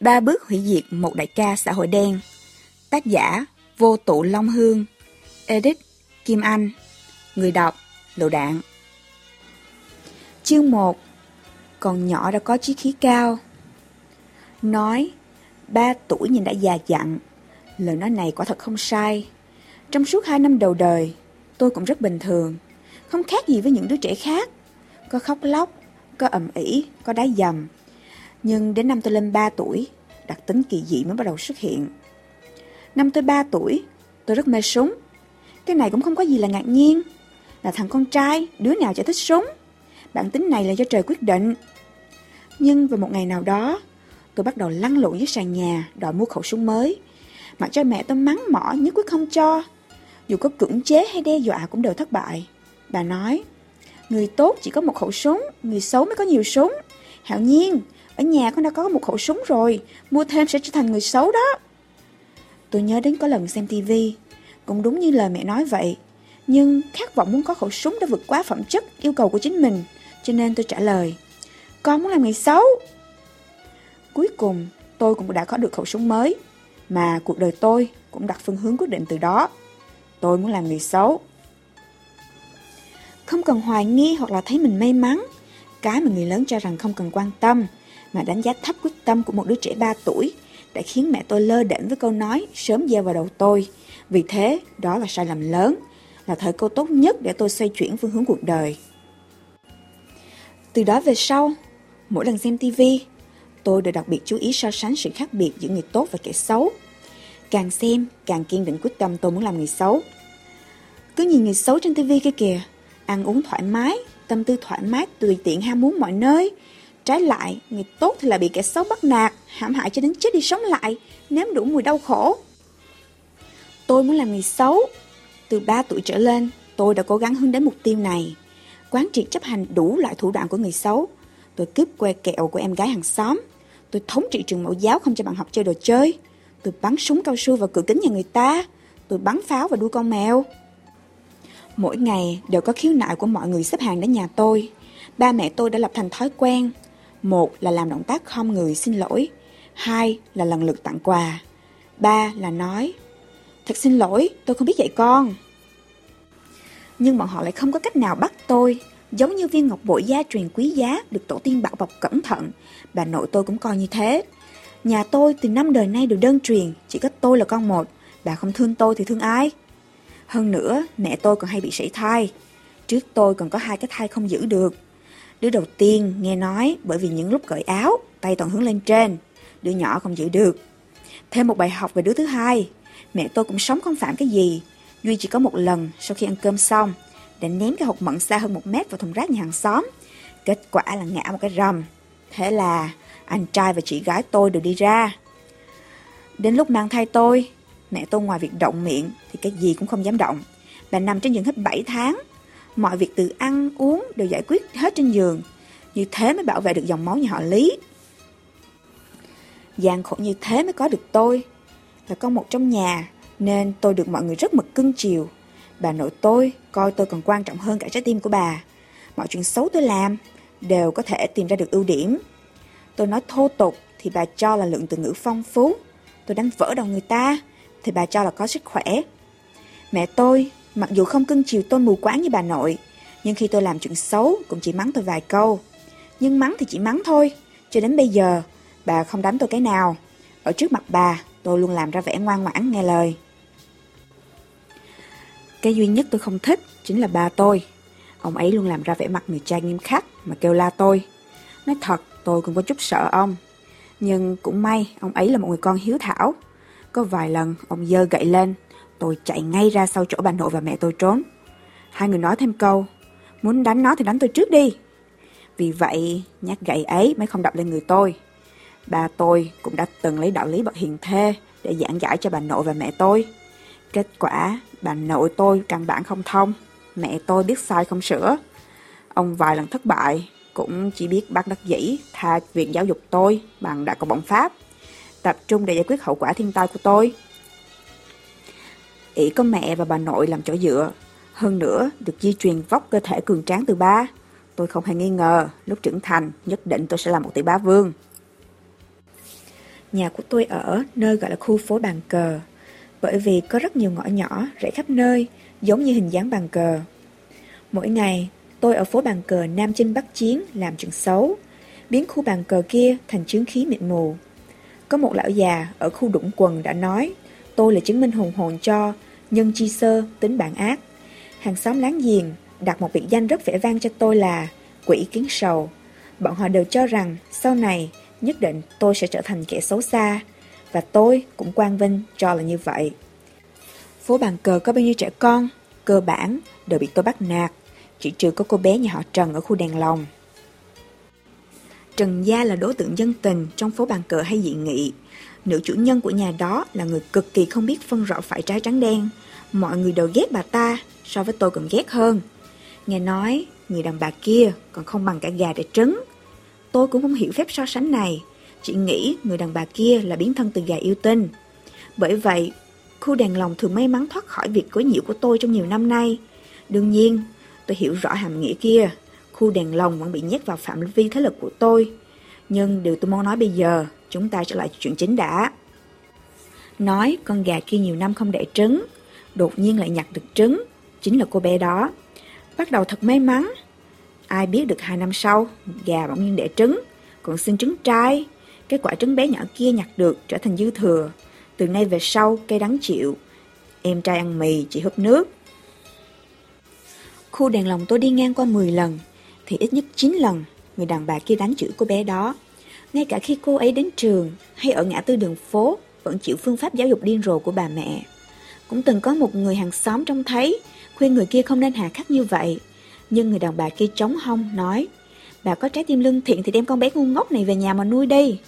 Ba bước hủy diệt một đại ca xã hội đen. Tác giả Vô tụ Long Hương. Edit Kim Anh. Người đọc Lựu Đạn. Chương 1 Còn nhỏ đã có chí khí cao. Nói, ba tuổi nhìn đã già dặn. Lời nói này quả thật không sai. Trong suốt hai năm đầu đời, tôi cũng rất bình thường. Không khác gì với những đứa trẻ khác. Có khóc lóc, có ầm ĩ, có đá dầm. Nhưng đến năm tôi lên 3 tuổi, đặc tính kỳ dị mới bắt đầu xuất hiện. Năm tôi 3 tuổi, tôi rất mê súng. Cái này cũng không có gì là ngạc nhiên. Là thằng con trai, đứa nào chả thích súng. Bản tính này là do trời quyết định. Nhưng vào một ngày nào đó, tôi bắt đầu lăn lộn dưới sàn nhà đòi mua khẩu súng mới. Mặc cho mẹ tôi mắng mỏ nhất quyết không cho. Dù có cưỡng chế hay đe dọa cũng đều thất bại. Bà nói, người tốt chỉ có một khẩu súng, người xấu mới có nhiều súng. Hạo nhiên, ở nhà con đã có một khẩu súng rồi, mua thêm sẽ trở thành người xấu đó. Tôi nhớ đến có lần xem tivi, cũng đúng như lời mẹ nói vậy. Nhưng khát vọng muốn có khẩu súng đã vượt quá phẩm chất yêu cầu của chính mình, cho nên tôi trả lời, con muốn làm người xấu. Cuối cùng, tôi cũng đã có được khẩu súng mới, mà cuộc đời tôi cũng đặt phương hướng quyết định từ đó. Tôi muốn làm người xấu. Không cần hoài nghi hoặc là thấy mình may mắn, cái mà người lớn cho rằng không cần quan tâm, mà đánh giá thấp quyết tâm của một đứa trẻ 3 tuổi đã khiến mẹ tôi lơ đễnh với câu nói sớm gieo vào đầu tôi. Vì thế, đó là sai lầm lớn, là thời cơ tốt nhất để tôi xoay chuyển phương hướng cuộc đời. Từ đó về sau, mỗi lần xem TV, tôi đều đặc biệt chú ý so sánh sự khác biệt giữa người tốt và kẻ xấu. Càng xem, càng kiên định quyết tâm tôi muốn làm người xấu. Cứ nhìn người xấu trên TV kia kìa, ăn uống thoải mái, tâm tư thoải mái, tùy tiện ham muốn mọi nơi. Trái lại, người tốt thì là bị kẻ xấu bắt nạt, hãm hại cho đến chết đi sống lại, nếm đủ mùi đau khổ. Tôi muốn làm người xấu. Từ 3 tuổi trở lên, tôi đã cố gắng hướng đến mục tiêu này. Quán triệt chấp hành đủ loại thủ đoạn của người xấu. Tôi cướp que kẹo của em gái hàng xóm. Tôi thống trị trường mẫu giáo không cho bạn học chơi đồ chơi. Tôi bắn súng cao su vào cửa kính nhà người ta. Tôi bắn pháo vào đuôi con mèo. Mỗi ngày đều có khiếu nại của mọi người xếp hàng đến nhà tôi. Ba mẹ tôi đã lập thành thói quen. Một là làm động tác không người xin lỗi. Hai là lần lượt tặng quà. Ba là nói Thật xin lỗi, tôi không biết dạy con. Nhưng bọn họ lại không có cách nào bắt tôi. Giống như viên ngọc bội gia truyền quý giá được tổ tiên bảo bọc cẩn thận. Bà nội tôi cũng coi như thế. Nhà tôi từ năm đời nay đều đơn truyền, chỉ có tôi là con một. Bà không thương tôi thì thương ai? Hơn nữa, mẹ tôi còn hay bị sảy thai. Trước tôi còn có hai cái thai không giữ được. Đứa đầu tiên nghe nói bởi vì những lúc cởi áo, tay toàn hướng lên trên. Đứa nhỏ không giữ được. Thêm một bài học về đứa thứ hai. Mẹ tôi cũng sống không phạm cái gì. Duy chỉ có một lần sau khi ăn cơm xong, đã ném cái hộp mận xa hơn một mét vào thùng rác nhà hàng xóm. Kết quả là ngã một cái rầm. Thế là anh trai và chị gái tôi đều đi ra. Đến lúc mang thai tôi, mẹ tôi ngoài việc động miệng thì cái gì cũng không dám động. Bà nằm trên giường hết 7 tháng. Mọi việc từ ăn, uống đều giải quyết hết trên giường. Như thế mới bảo vệ được dòng máu nhà họ Lý. gian khổ như thế mới có được tôi. Là con một trong nhà, nên tôi được mọi người rất mực cưng chiều. Bà nội tôi coi tôi còn quan trọng hơn cả trái tim của bà. Mọi chuyện xấu tôi làm đều có thể tìm ra được ưu điểm. Tôi nói thô tục thì bà cho là lượng từ ngữ phong phú. Tôi đánh vỡ đầu người ta thì bà cho là có sức khỏe. Mẹ tôi, mặc dù không cưng chiều tôi mù quáng như bà nội, nhưng khi tôi làm chuyện xấu cũng chỉ mắng tôi vài câu. Nhưng mắng thì chỉ mắng thôi, cho đến bây giờ, bà không đánh tôi cái nào. Ở trước mặt bà, tôi luôn làm ra vẻ ngoan ngoãn nghe lời. Cái duy nhất tôi không thích chính là bà tôi. Ông ấy luôn làm ra vẻ mặt người cha nghiêm khắc mà kêu la tôi. Nói thật, tôi cũng có chút sợ ông. Nhưng cũng may, ông ấy là một người con hiếu thảo. Có vài lần, ông dơ gậy lên, tôi chạy ngay ra sau chỗ bà nội và mẹ tôi trốn. Hai người nói thêm câu, muốn đánh nó thì đánh tôi trước đi. Vì vậy, nhát gậy ấy mới không đập lên người tôi. Bà tôi cũng đã từng lấy đạo lý bậc hiền thê để giảng giải cho bà nội và mẹ tôi. Kết quả, bà nội tôi căn bản không thông, mẹ tôi biết sai không sửa. Ông vài lần thất bại, cũng chỉ biết bắt đắc dĩ tha việc giáo dục tôi bằng đã có bổng pháp, tập trung để giải quyết hậu quả thiên tai của tôi ỷ có mẹ và bà nội làm chỗ dựa, hơn nữa được di truyền vóc cơ thể cường tráng từ ba. Tôi không hề nghi ngờ, lúc trưởng thành, nhất định tôi sẽ là một tỷ bá vương. Nhà của tôi ở nơi gọi là khu phố bàn cờ, bởi vì có rất nhiều ngõ nhỏ rải khắp nơi, giống như hình dáng bàn cờ. Mỗi ngày, tôi ở phố bàn cờ Nam Chinh Bắc Chiến làm chuyện xấu, biến khu bàn cờ kia thành chứng khí mịn mù. Có một lão già ở khu đũng quần đã nói, tôi là chứng minh hùng hồn cho nhân chi sơ tính bản ác. Hàng xóm láng giềng đặt một biệt danh rất vẻ vang cho tôi là quỷ kiến sầu. Bọn họ đều cho rằng sau này nhất định tôi sẽ trở thành kẻ xấu xa, và tôi cũng quan vinh cho là như vậy. Phố bàn cờ có bao nhiêu trẻ con, cơ bản đều bị tôi bắt nạt, chỉ trừ có cô bé nhà họ Trần ở khu đèn lồng. Trần Gia là đối tượng dân tình trong phố bàn cờ hay dị nghị. Nữ chủ nhân của nhà đó là người cực kỳ không biết phân rõ phải trái trắng đen. Mọi người đều ghét bà ta, so với tôi còn ghét hơn. Nghe nói, người đàn bà kia còn không bằng cả gà để trứng. Tôi cũng không hiểu phép so sánh này, chỉ nghĩ người đàn bà kia là biến thân từ gà yêu tinh. Bởi vậy, khu đèn lồng thường may mắn thoát khỏi việc quấy nhiễu của tôi trong nhiều năm nay. Đương nhiên, tôi hiểu rõ hàm nghĩa kia, khu đèn lồng vẫn bị nhét vào phạm vi thế lực của tôi. Nhưng điều tôi muốn nói bây giờ, chúng ta trở lại chuyện chính đã. Nói con gà kia nhiều năm không đẻ trứng, đột nhiên lại nhặt được trứng, chính là cô bé đó. Bắt đầu thật may mắn. Ai biết được hai năm sau, gà bỗng nhiên đẻ trứng, còn sinh trứng trai. Cái quả trứng bé nhỏ kia nhặt được trở thành dư thừa. Từ nay về sau, cây đắng chịu. Em trai ăn mì, chỉ húp nước. Khu đèn lồng tôi đi ngang qua 10 lần, thì ít nhất 9 lần người đàn bà kia đánh chửi cô bé đó. Ngay cả khi cô ấy đến trường hay ở ngã tư đường phố, vẫn chịu phương pháp giáo dục điên rồ của bà mẹ. Cũng từng có một người hàng xóm trông thấy, khuyên người kia không nên hà khắc như vậy. Nhưng người đàn bà kia chống hông nói, bà có trái tim lương thiện thì đem con bé ngu ngốc này về nhà mà nuôi đi.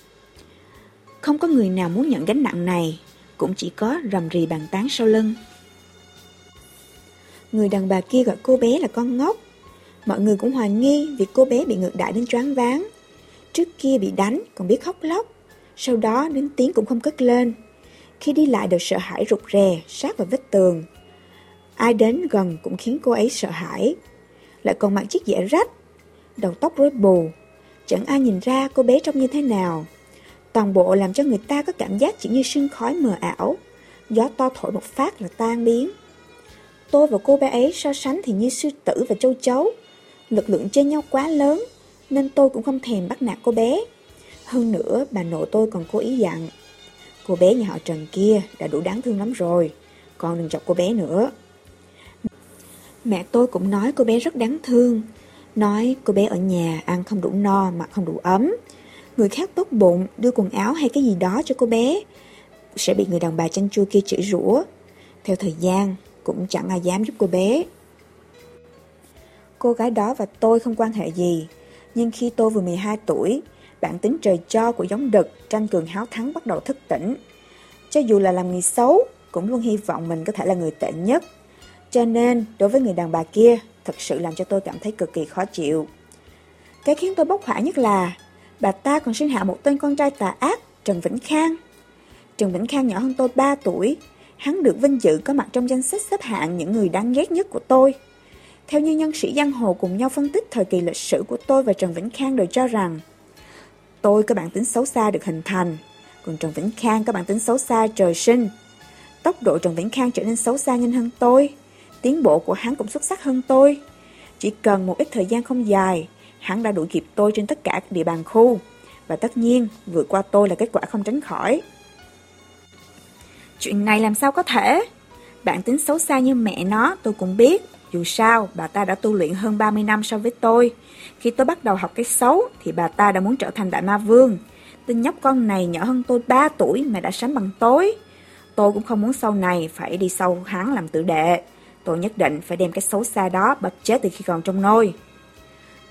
Không có người nào muốn nhận gánh nặng này, cũng chỉ có rầm rì bàn tán sau lưng. Người đàn bà kia gọi cô bé là con ngốc. Mọi người cũng hoài nghi việc cô bé bị ngược đại đến choáng váng. Trước kia bị đánh còn biết khóc lóc, sau đó đến tiếng cũng không cất lên. Khi đi lại đều sợ hãi rụt rè, sát vào vết tường. Ai đến gần cũng khiến cô ấy sợ hãi. Lại còn mặc chiếc dẻ rách, đầu tóc rối bù. Chẳng ai nhìn ra cô bé trông như thế nào. Toàn bộ làm cho người ta có cảm giác chỉ như sương khói mờ ảo. Gió to thổi một phát là tan biến. Tôi và cô bé ấy so sánh thì như sư tử và châu chấu. Lực lượng trên nhau quá lớn, nên tôi cũng không thèm bắt nạt cô bé. Hơn nữa, bà nội tôi còn cố ý dặn. Cô bé nhà họ Trần kia đã đủ đáng thương lắm rồi, con đừng chọc cô bé nữa. Mẹ tôi cũng nói cô bé rất đáng thương, nói cô bé ở nhà ăn không đủ no, mặc không đủ ấm. Người khác tốt bụng đưa quần áo hay cái gì đó cho cô bé, sẽ bị người đàn bà chanh chua kia chửi rủa. Theo thời gian, cũng chẳng ai dám giúp cô bé. Cô gái đó và tôi không quan hệ gì, nhưng khi tôi vừa 12 tuổi, bản tính trời cho của giống đực tranh cường háo thắng bắt đầu thức tỉnh. Cho dù là làm người xấu, cũng luôn hy vọng mình có thể là người tệ nhất. Cho nên, đối với người đàn bà kia, thật sự làm cho tôi cảm thấy cực kỳ khó chịu. Cái khiến tôi bốc hỏa nhất là, bà ta còn sinh hạ một tên con trai tà ác, Trần Vĩnh Khang. Trần Vĩnh Khang nhỏ hơn tôi 3 tuổi, hắn được vinh dự có mặt trong danh sách xếp hạng những người đáng ghét nhất của tôi. Theo như nhân sĩ giang hồ cùng nhau phân tích thời kỳ lịch sử của tôi và Trần Vĩnh Khang đều cho rằng tôi có bản tính xấu xa được hình thành, còn Trần Vĩnh Khang có bản tính xấu xa trời sinh. Tốc độ Trần Vĩnh Khang trở nên xấu xa nhanh hơn tôi, tiến bộ của hắn cũng xuất sắc hơn tôi. Chỉ cần một ít thời gian không dài, hắn đã đuổi kịp tôi trên tất cả các địa bàn khu, và tất nhiên vượt qua tôi là kết quả không tránh khỏi. Chuyện này làm sao có thể? Bản tính xấu xa như mẹ nó tôi cũng biết. Dù sao, bà ta đã tu luyện hơn 30 năm so với tôi. Khi tôi bắt đầu học cái xấu, thì bà ta đã muốn trở thành đại ma vương. Tên nhóc con này nhỏ hơn tôi 3 tuổi mà đã sánh bằng tối. Tôi cũng không muốn sau này phải đi sau hắn làm tự đệ. Tôi nhất định phải đem cái xấu xa đó bật chết từ khi còn trong nôi.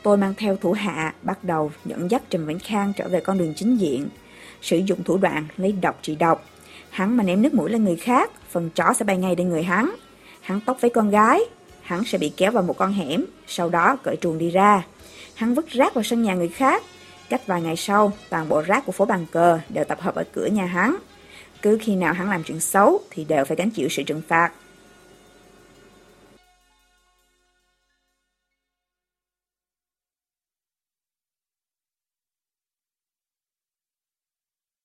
Tôi mang theo thủ hạ, bắt đầu dẫn dắt Trần Vĩnh Khang trở về con đường chính diện. Sử dụng thủ đoạn lấy độc trị độc. Hắn mà ném nước mũi lên người khác, phần chó sẽ bay ngay đến người hắn. Hắn tóc với con gái, hắn sẽ bị kéo vào một con hẻm, sau đó cởi truồng đi ra. Hắn vứt rác vào sân nhà người khác. Cách vài ngày sau, toàn bộ rác của phố bàn cờ đều tập hợp ở cửa nhà hắn. Cứ khi nào hắn làm chuyện xấu thì đều phải gánh chịu sự trừng phạt.